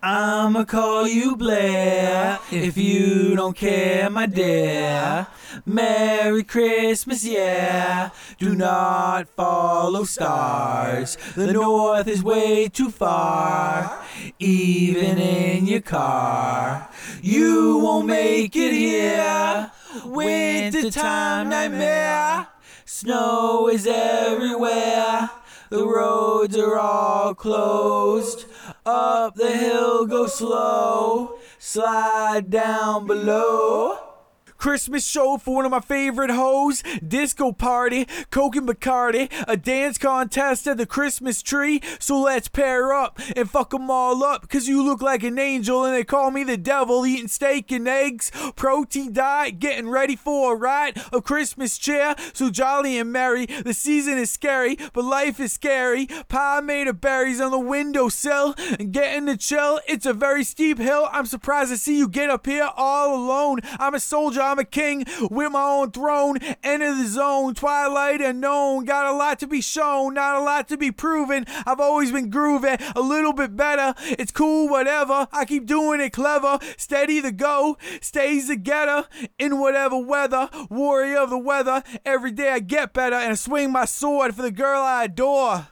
I'ma call you Blair if you don't care, my dear. Merry Christmas, yeah. Do not follow stars. The north is way too far, even in your car. You won't make it here. Wintertime nightmare. Snow is everywhere. The roads are all closed. Up the hill go slow. Slide down below. Christmas show for one of my favorite hoes, disco party, Coke and Bacardi, a dance contest at the Christmas tree. So let's pair up and fuck 'em all up, cause you look like an angel and they call me the devil, eating steak and eggs, protein diet, getting ready for a ride of Christmas cheer. So jolly and merry, the season is scary, but life is scary. Pie made of berries on the windowsill and getting the chill. It's a very steep hill. I'm surprised to see you get up here all alone. I'm a soldier. I'm a king with my own throne. Enter the zone, twilight unknown. Got a lot to be shown, not a lot to be proven. I've always been grooving a little bit better. It's cool, whatever. I keep doing it clever. Steady the go, stays the getter in whatever weather. Warrior of the weather. Every day I get better and I swing my sword for the girl I adore.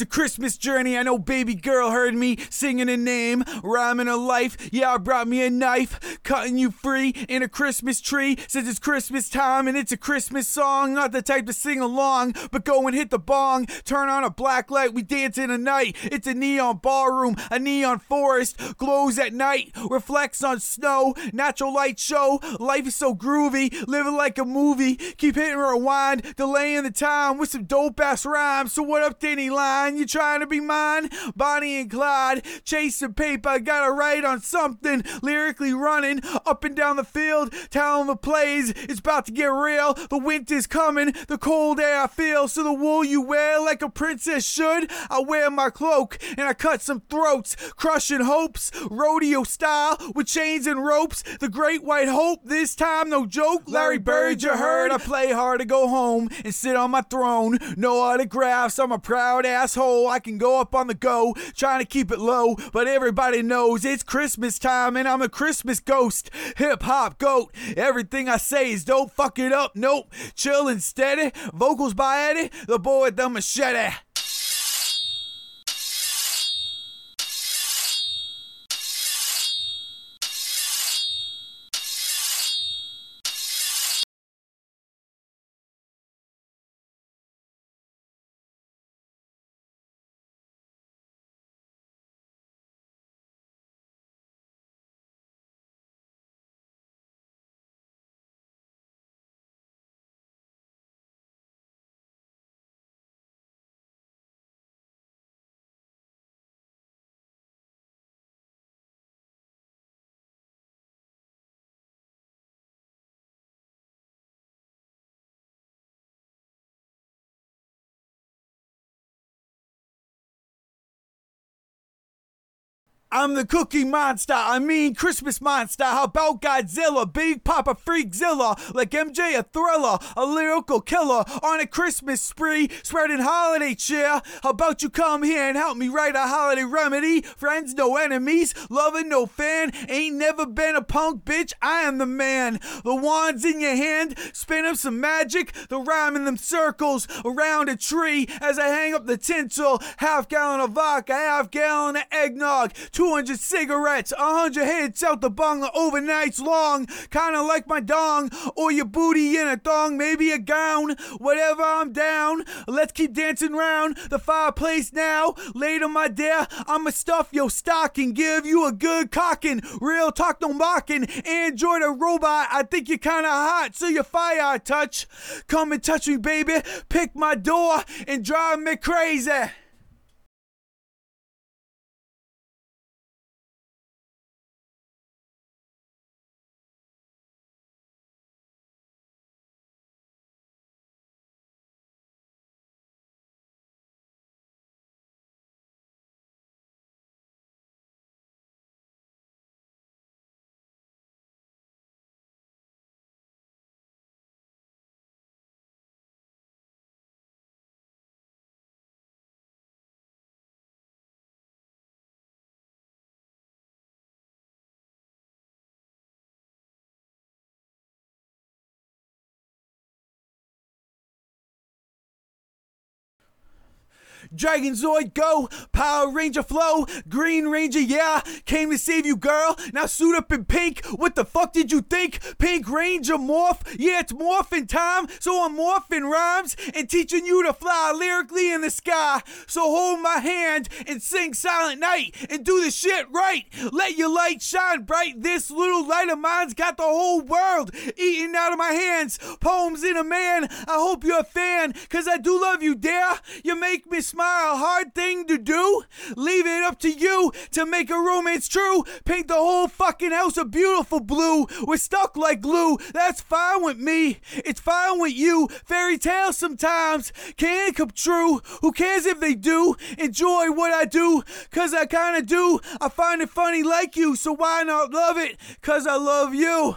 It's a Christmas journey. I know baby girl heard me singing a name, rhyming a life. Yeah, I brought me a knife, cutting you free in a Christmas tree. Since it's Christmas time and it's a Christmas song. Not the type to sing along, but go and hit the bong. Turn on a black light, we dance in the night. It's a neon ballroom, a neon forest. Glows at night, reflects on snow. Natural light show. Life is so groovy, living like a movie. Keep hitting rewind, delaying the time with some dope ass rhymes. So what up, Danny Line? You trying to be mine? Bonnie and Clyde, chasing paper, gotta write on something. Lyrically running up and down the field, telling the plays. It's about to get real. The winter's coming, the cold air I feel. So the wool you wear like a princess should. I wear my cloak and I cut some throats, crushing hopes, rodeo style with chains and ropes. The great white hope, this time no joke. Larry Bird, you heard. I play hard to go home and sit on my throne. No autographs, I'm a proud asshole. I can go up on the go, trying to keep it low, but everybody knows it's Christmas time and I'm a Christmas ghost. Hip hop goat. Everything I say is don't fuck it up. Nope. Chill and steady. Vocals by Eddie, the boy with the machete. I'm the cookie monster. I mean Christmas monster. How about Godzilla? Big Papa Freakzilla. Like MJ a thriller. A lyrical killer on a Christmas spree. Spreading holiday cheer. How about you come here and help me write a holiday remedy? Friends, no enemies. Loving, no fan. Ain't never been a punk bitch. I am the man. The wand's in your hand. Spin up some magic. The rhyme in them circles around a tree as I hang up the tinsel. Half gallon of vodka, half gallon of eggnog. 200 cigarettes, 100 hits out the bung, the overnight's long. Kinda like my dong, or your booty in a thong, maybe a gown. Whatever, I'm down. Let's keep dancing round the fireplace now. Later, my dear, I'ma stuff your stocking, give you a good cocking. Real talk, no mocking. Android or robot, I think you're kinda hot, so your fire I touch. Come and touch me, baby. Pick my door and drive me crazy. Dragonzord go, Power Ranger flow, Green Ranger, yeah, came to save you, girl. Now suit up in pink. What the fuck did you think? Pink Ranger morph? Yeah, it's morphin' time, so I'm morphing rhymes and teaching you to fly lyrically in the sky. So hold my hand and sing Silent Night and do the shit right. Let your light shine bright. This little light of mine's got the whole world eating out of my hands. Poems in a man. I hope you're a fan, cause I do love you, dear. You make me smile. A hard thing to do. Leave it up to you to make a romance true. Paint the whole fucking house a beautiful blue. We're stuck like glue. That's fine with me. It's fine with you. Fairy tales sometimes can come true. Who cares if they do? Enjoy what I do, cause I kinda do. I find it funny like you, so why not love it? Cause I love you.